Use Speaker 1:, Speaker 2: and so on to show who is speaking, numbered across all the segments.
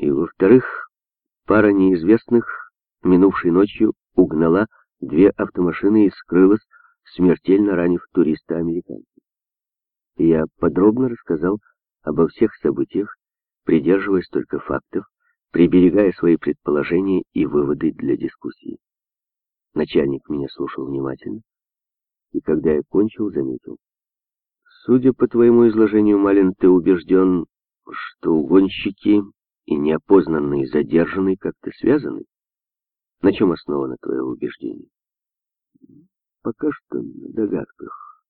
Speaker 1: И, во-вторых, пара неизвестных минувшей ночью угнала две автомашины и скрылась, смертельно ранив туриста-американца. Я подробно рассказал обо всех событиях, придерживаясь только фактов, приберегая свои предположения и выводы для дискуссии. Начальник меня слушал внимательно, и когда я кончил, заметил. Судя по твоему изложению, Малин, ты убежден, что угонщики и неопознанный задержанный как-то связаны? На чем основано твое убеждение? Пока что на догадках,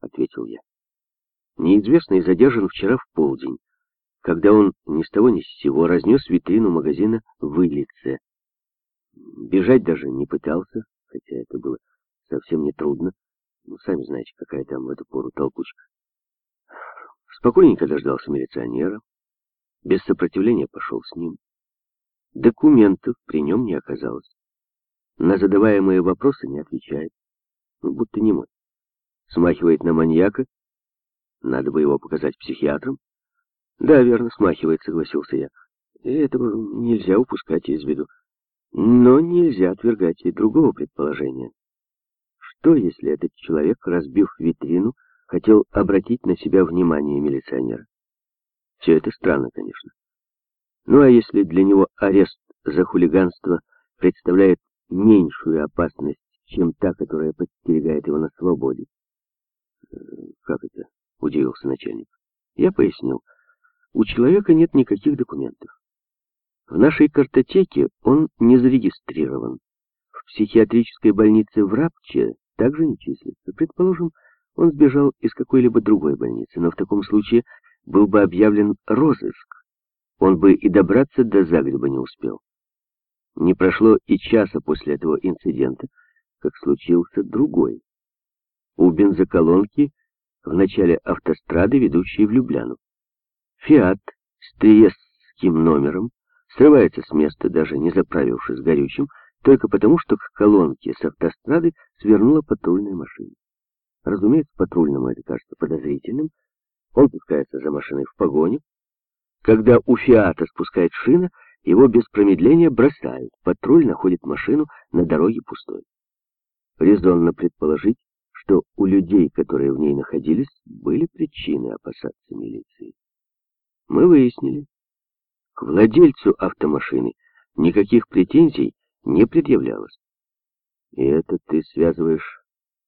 Speaker 1: ответил я. Неизвестный задержан вчера в полдень, когда он ни с того ни с сего разнес витрину магазина в Илице. Бежать даже не пытался, хотя это было совсем не трудно. Ну, сами знаете, какая там в эту пору толкучка. Спокойненько дождался милиционера, без сопротивления пошел с ним. Документов при нем не оказалось. На задаваемые вопросы не отвечает, ну, будто не мой. Смахивает на маньяка. Надо бы его показать психиатрам. Да, верно, смахивает, согласился я. Этого нельзя упускать из виду. Но нельзя отвергать и другого предположения. Что, если этот человек, разбив витрину, хотел обратить на себя внимание милиционера? Все это странно, конечно. Ну а если для него арест за хулиганство представляет меньшую опасность, чем та, которая подстерегает его на свободе? Э, как это? Удивился начальник. Я пояснил. У человека нет никаких документов. В нашей картотеке он не зарегистрирован. В психиатрической больнице в Рапче также не числится. Предположим, он сбежал из какой-либо другой больницы, но в таком случае был бы объявлен розыск. Он бы и добраться до Загреба не успел. Не прошло и часа после этого инцидента, как случился другой. У бензоколонки в начале автострады, ведущей в Любляну. «Фиат» с триестским номером срывается с места, даже не заправившись горючим, только потому, что к колонке с автострады свернула патрульная машина. Разумеется, патрульному это кажется подозрительным. Он пускается за машиной в погоню. Когда у «Фиата» спускает шина, его без промедления бросают. Патруль находит машину на дороге пустой. Резонно предположить, что у людей, которые в ней находились, были причины опасаться милиции. Мы выяснили. К владельцу автомашины никаких претензий не предъявлялось. «И это ты связываешь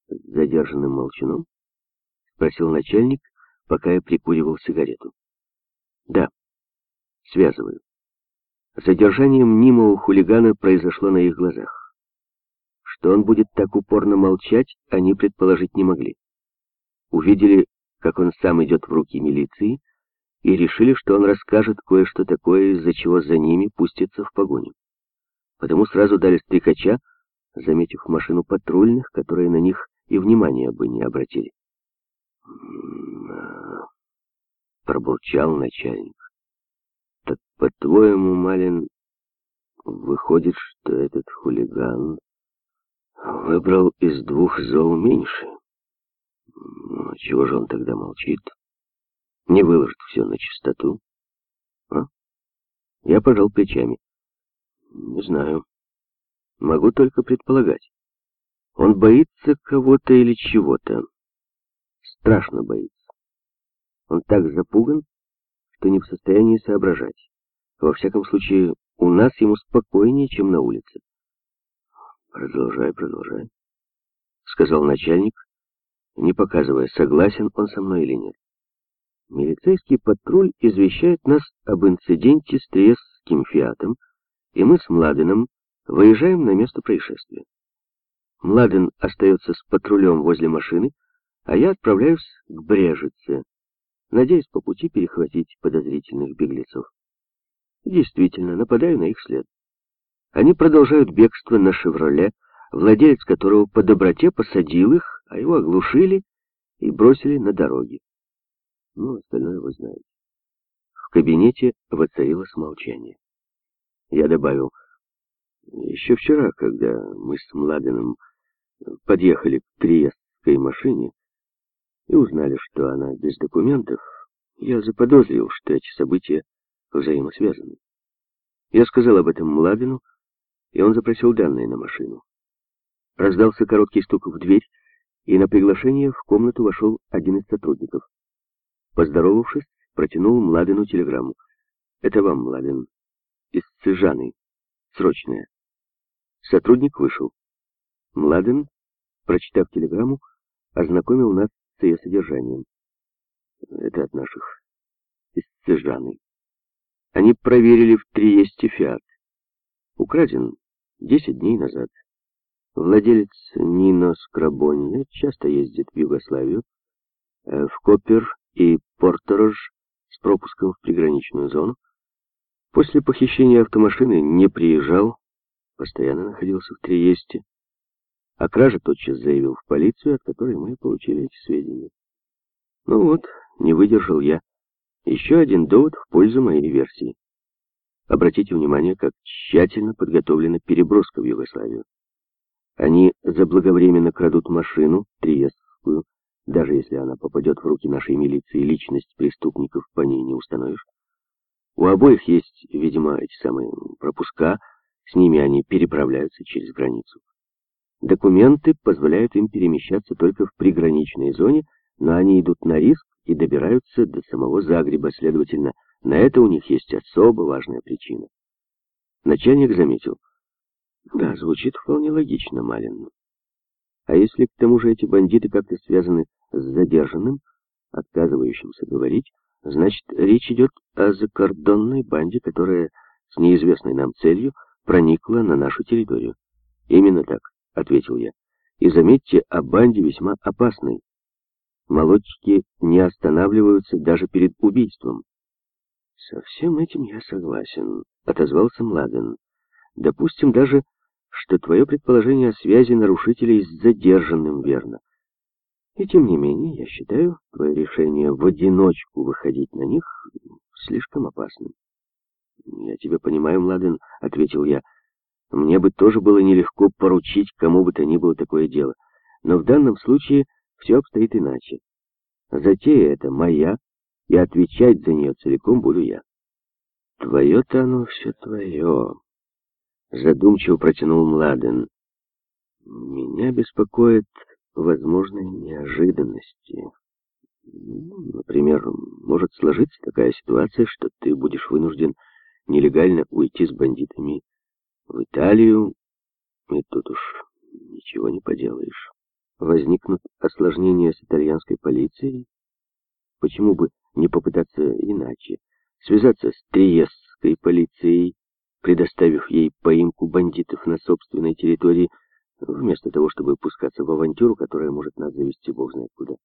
Speaker 1: с задержанным молчуном?» — спросил начальник, пока я прикуривал сигарету. «Да, связываю. Задержание мнимого хулигана произошло на их глазах. Что он будет так упорно молчать, они предположить не могли. Увидели, как он сам идет в руки милиции, и решили, что он расскажет кое-что такое, из-за чего за ними пустится в погоню потому сразу дали стрекача, заметив машину патрульных, которые на них и внимания бы не обратили. Пробурчал начальник. Так, по-твоему, Малин, выходит, что этот хулиган выбрал из двух зол меньше? Ну, чего же он тогда молчит? Не выложит все на чистоту? А? Я пожал плечами. Не знаю. Могу только предполагать. Он боится кого-то или чего-то. Страшно боится. Он так запуган, что не в состоянии соображать. Во всяком случае, у нас ему спокойнее, чем на улице. Продолжай, продолжай, сказал начальник, не показывая, согласен он со мной или нет. Милицейский патруль извещает нас об инциденте с Триесским фиатом, и мы с Младеном выезжаем на место происшествия. Младен остается с патрулем возле машины, а я отправляюсь к Брежице, надеясь по пути перехватить подозрительных беглецов. Действительно, нападаю на их след. Они продолжают бегство на «Шевроле», владелец которого по доброте посадил их, а его оглушили и бросили на дороге. Ну, остальное вы знаете. В кабинете воцарилось молчание. Я добавил, еще вчера, когда мы с Младеном подъехали к Триестской машине и узнали, что она без документов, я заподозрил, что эти события взаимосвязаны. Я сказал об этом Младину, и он запросил данные на машину. Раздался короткий стук в дверь, и на приглашение в комнату вошел один из сотрудников. Поздоровавшись, протянул Младину телеграмму. «Это вам, Младин, из Цыжаны. Срочная». Сотрудник вышел. Младен, прочитав телеграмму, ознакомил нас с ее содержанием. Это от наших, из Цыжаны. Они проверили в Триесте Фиат. Украден десять дней назад. Владелец Нино Скрабония часто ездит в Югославию, э, в Копер и Порторож с пропуском в приграничную зону. После похищения автомашины не приезжал, постоянно находился в Триесте. О краже тотчас заявил в полицию, от которой мы получили эти сведения. Ну вот, не выдержал я. Еще один довод в пользу моей версии. Обратите внимание, как тщательно подготовлена переброска в Югославию. Они заблаговременно крадут машину, Триестскую, даже если она попадет в руки нашей милиции, личность преступников по ней не установишь. У обоих есть, видимо, эти самые пропуска, с ними они переправляются через границу. Документы позволяют им перемещаться только в приграничной зоне, но они идут на риск и добираются до самого Загреба, следовательно, на это у них есть особо важная причина. Начальник заметил. Да, звучит вполне логично, Малин. А если к тому же эти бандиты как-то связаны с задержанным, отказывающимся говорить, значит, речь идет о закордонной банде, которая с неизвестной нам целью проникла на нашу территорию. Именно так, ответил я. И заметьте, о банде весьма опасной. Молодчики не останавливаются даже перед убийством. Со всем этим я согласен, отозвался Младен. Допустим даже, что твое предположение о связи нарушителей с задержанным верно. И тем не менее, я считаю твое решение в одиночку выходить на них слишком опасным. «Я тебя понимаю, Младен», — ответил я. «Мне бы тоже было нелегко поручить кому бы то ни было такое дело. Но в данном случае все обстоит иначе. Затея эта моя, и отвечать за нее целиком буду я». «Твое-то оно все твое», — задумчиво протянул Младен. «Меня беспокоит возможные неожиданности». Ну, например, может сложиться такая ситуация, что ты будешь вынужден нелегально уйти с бандитами в Италию, и тут уж ничего не поделаешь. Возникнут осложнения с итальянской полицией. Почему бы не попытаться иначе? Связаться с Триесской полицией, предоставив ей поимку бандитов на собственной территории, вместо того, чтобы пускаться в авантюру, которая может нас завести бог знает куда.